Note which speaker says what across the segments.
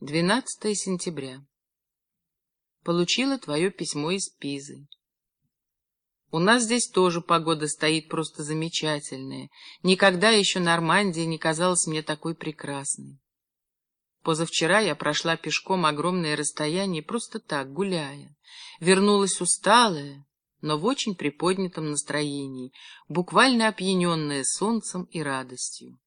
Speaker 1: 12 сентября. Получила твое письмо из Пизы. У нас здесь тоже погода стоит просто замечательная. Никогда еще Нормандия не казалась мне такой прекрасной. Позавчера я прошла пешком огромное расстояние, просто так, гуляя. Вернулась усталая, но в очень приподнятом настроении, буквально опьяненная солнцем и радостью.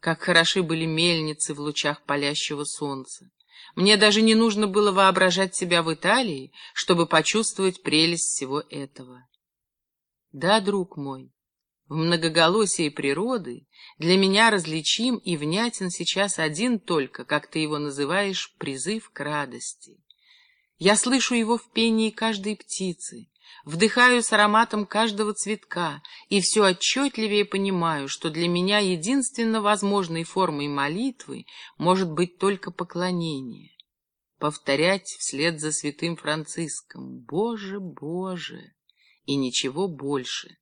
Speaker 1: Как хороши были мельницы в лучах палящего солнца. Мне даже не нужно было воображать себя в Италии, чтобы почувствовать прелесть всего этого. Да, друг мой, в многоголосии природы для меня различим и внятен сейчас один только, как ты его называешь, призыв к радости. Я слышу его в пении каждой птицы, вдыхаю с ароматом каждого цветка и все отчетливее понимаю, что для меня единственно возможной формой молитвы может быть только поклонение. Повторять вслед за святым Франциском «Боже, Боже!» и ничего больше,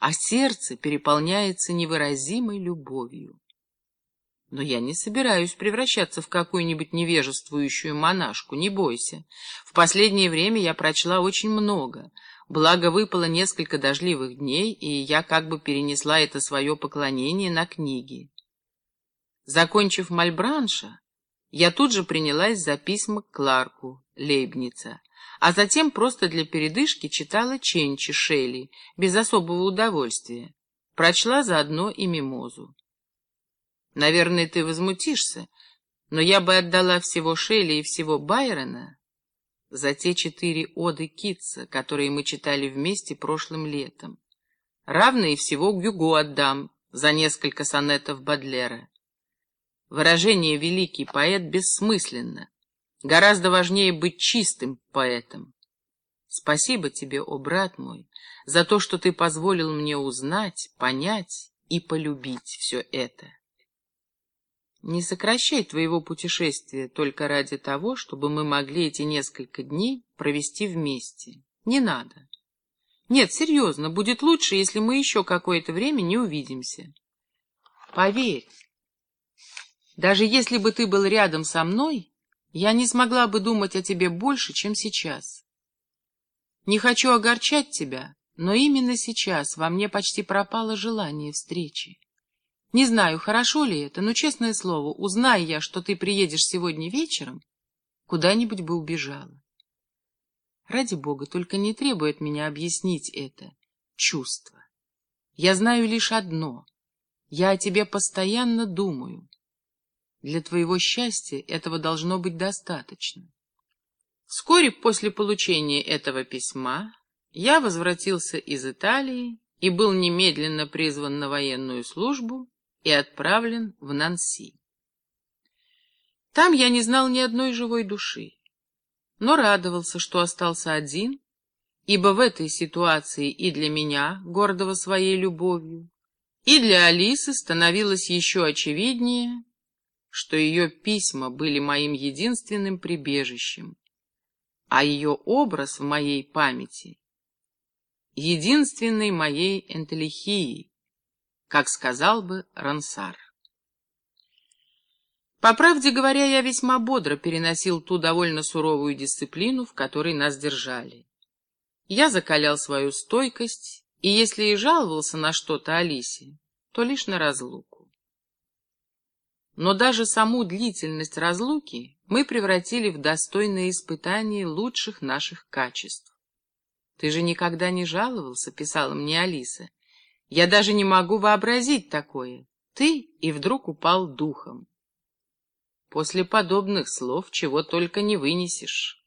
Speaker 1: а сердце переполняется невыразимой любовью. Но я не собираюсь превращаться в какую-нибудь невежествующую монашку, не бойся. В последнее время я прочла очень много, Благо выпало несколько дождливых дней, и я как бы перенесла это свое поклонение на книги. Закончив Мальбранша, я тут же принялась за письма к Кларку, Лейбница, а затем просто для передышки читала Ченчи Шелли, без особого удовольствия. Прочла заодно и Мимозу. Наверное, ты возмутишься, но я бы отдала всего Шелли и всего Байрона за те четыре оды Китса, которые мы читали вместе прошлым летом. Равные всего Гюго отдам за несколько сонетов Бадлера. Выражение «великий поэт» бессмысленно. Гораздо важнее быть чистым поэтом. Спасибо тебе, о брат мой, за то, что ты позволил мне узнать, понять и полюбить все это. Не сокращай твоего путешествия только ради того, чтобы мы могли эти несколько дней провести вместе. Не надо. Нет, серьезно, будет лучше, если мы еще какое-то время не увидимся. Поверь, даже если бы ты был рядом со мной, я не смогла бы думать о тебе больше, чем сейчас. Не хочу огорчать тебя, но именно сейчас во мне почти пропало желание встречи. Не знаю, хорошо ли это, но, честное слово, узнай я, что ты приедешь сегодня вечером, куда-нибудь бы убежала. Ради бога, только не требует меня объяснить это чувство. Я знаю лишь одно. Я о тебе постоянно думаю. Для твоего счастья этого должно быть достаточно. Вскоре после получения этого письма я возвратился из Италии и был немедленно призван на военную службу и отправлен в Нанси. Там я не знал ни одной живой души, но радовался, что остался один, ибо в этой ситуации и для меня, гордого своей любовью, и для Алисы становилось еще очевиднее, что ее письма были моим единственным прибежищем, а ее образ в моей памяти — единственной моей энтелехией, как сказал бы Рансар. По правде говоря, я весьма бодро переносил ту довольно суровую дисциплину, в которой нас держали. Я закалял свою стойкость, и если и жаловался на что-то Алисе, то лишь на разлуку. Но даже саму длительность разлуки мы превратили в достойное испытание лучших наших качеств. «Ты же никогда не жаловался», — писала мне Алиса, я даже не могу вообразить такое. Ты и вдруг упал духом. После подобных слов чего только не вынесешь.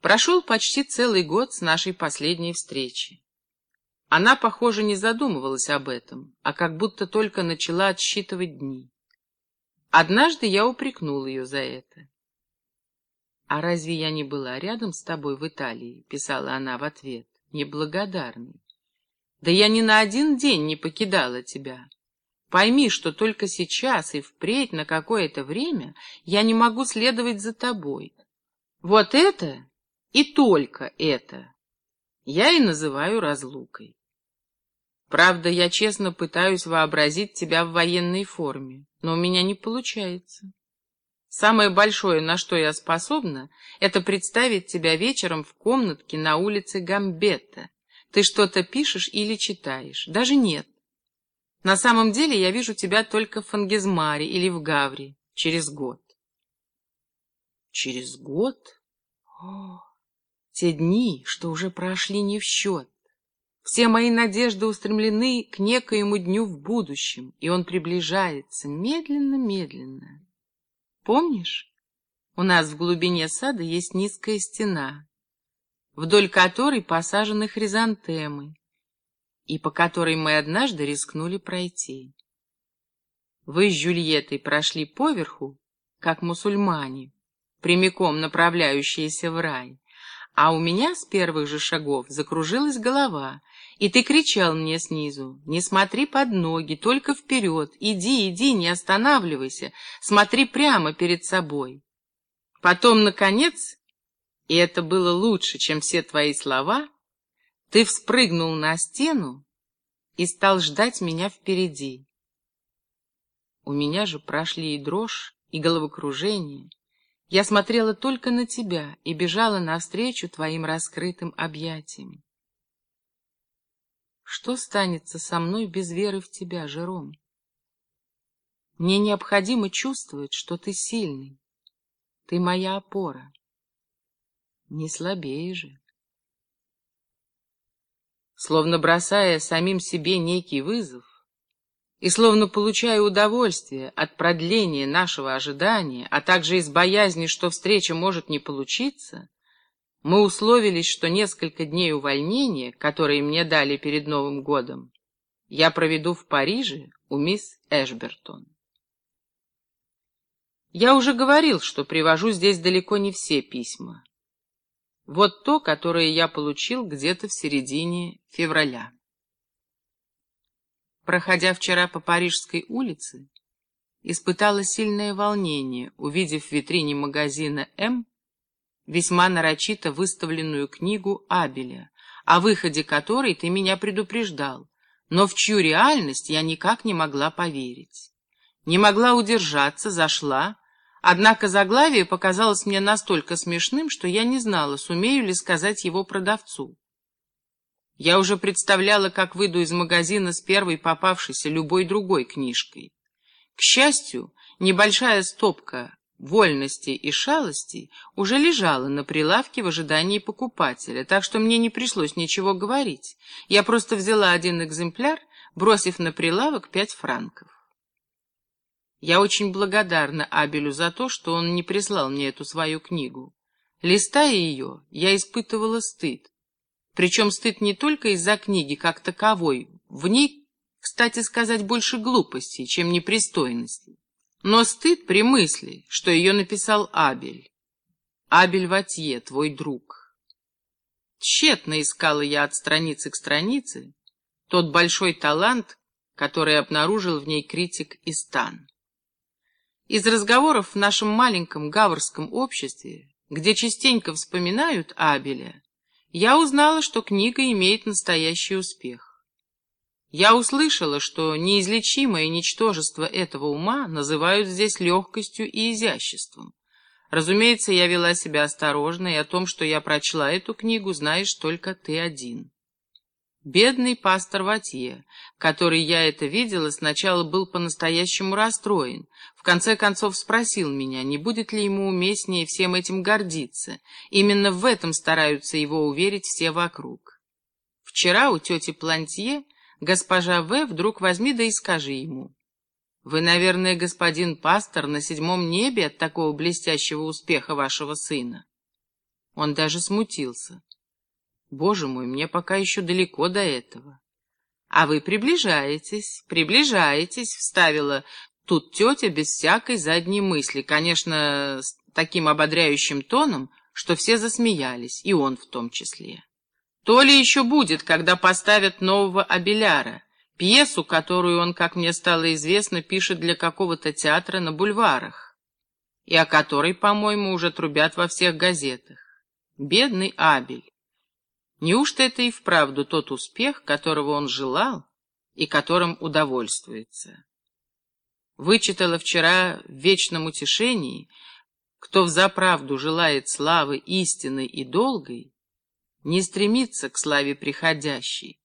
Speaker 1: Прошел почти целый год с нашей последней встречи. Она, похоже, не задумывалась об этом, а как будто только начала отсчитывать дни. Однажды я упрекнул ее за это. «А разве я не была рядом с тобой в Италии?» — писала она в ответ, неблагодарный. Да я ни на один день не покидала тебя. Пойми, что только сейчас и впредь на какое-то время я не могу следовать за тобой. Вот это и только это я и называю разлукой. Правда, я честно пытаюсь вообразить тебя в военной форме, но у меня не получается. Самое большое, на что я способна, это представить тебя вечером в комнатке на улице Гамбетта. Ты что-то пишешь или читаешь. Даже нет. На самом деле я вижу тебя только в Фангизмаре или в Гавре через год. Через год? О, те дни, что уже прошли не в счет. Все мои надежды устремлены к некоему дню в будущем, и он приближается медленно-медленно. Помнишь, у нас в глубине сада есть низкая стена, вдоль которой посажены хризантемы, и по которой мы однажды рискнули пройти. Вы с Жюльеттой прошли поверху, как мусульмане, прямиком направляющиеся в рай, а у меня с первых же шагов закружилась голова, и ты кричал мне снизу, не смотри под ноги, только вперед, иди, иди, не останавливайся, смотри прямо перед собой. Потом, наконец, и это было лучше, чем все твои слова, ты вспрыгнул на стену и стал ждать меня впереди. У меня же прошли и дрожь, и головокружение, я смотрела только на тебя и бежала навстречу твоим раскрытым объятиям. Что станется со мной без веры в тебя, Жером? Мне необходимо чувствовать, что ты сильный. Ты моя опора. Не слабее же. Словно бросая самим себе некий вызов, и словно получая удовольствие от продления нашего ожидания, а также из боязни, что встреча может не получиться, мы условились, что несколько дней увольнения, которые мне дали перед Новым годом, я проведу в Париже у мисс Эшбертон. Я уже говорил, что привожу здесь далеко не все письма. Вот то, которое я получил где-то в середине февраля. Проходя вчера по Парижской улице, испытала сильное волнение, увидев в витрине магазина «М» весьма нарочито выставленную книгу Абеля, о выходе которой ты меня предупреждал, но в чью реальность я никак не могла поверить. Не могла удержаться, зашла, однако заглавие показалось мне настолько смешным, что я не знала, сумею ли сказать его продавцу. Я уже представляла, как выйду из магазина с первой попавшейся любой другой книжкой. К счастью, небольшая стопка вольности и шалости уже лежала на прилавке в ожидании покупателя, так что мне не пришлось ничего говорить. Я просто взяла один экземпляр, бросив на прилавок пять франков. Я очень благодарна Абелю за то, что он не прислал мне эту свою книгу. Листая ее, я испытывала стыд. Причем стыд не только из-за книги как таковой. В ней, кстати сказать, больше глупостей, чем непристойностей. Но стыд при мысли, что ее написал Абель. Абель Ватье, твой друг. Тщетно искала я от страницы к странице тот большой талант, который обнаружил в ней критик Истан. Из разговоров в нашем маленьком гаврском обществе, где частенько вспоминают Абеля, я узнала, что книга имеет настоящий успех. Я услышала, что неизлечимое ничтожество этого ума называют здесь легкостью и изяществом. Разумеется, я вела себя осторожно, и о том, что я прочла эту книгу, знаешь только ты один. Бедный пастор Ватье, который я это видела, сначала был по-настоящему расстроен. В конце концов спросил меня, не будет ли ему уместнее всем этим гордиться. Именно в этом стараются его уверить все вокруг. Вчера у тети Плантье госпожа В. вдруг возьми да и скажи ему. Вы, наверное, господин пастор, на седьмом небе от такого блестящего успеха вашего сына. Он даже смутился. Боже мой, мне пока еще далеко до этого. А вы приближаетесь, приближаетесь, вставила тут тетя без всякой задней мысли, конечно, с таким ободряющим тоном, что все засмеялись, и он в том числе. То ли еще будет, когда поставят нового Абеляра, пьесу, которую он, как мне стало известно, пишет для какого-то театра на бульварах, и о которой, по-моему, уже трубят во всех газетах. Бедный Абель. Неужто это и вправду тот успех, которого он желал, и которым удовольствуется. Вычитала вчера в вечном утешении, кто взаправду желает славы истинной и долгой, не стремится к славе приходящей,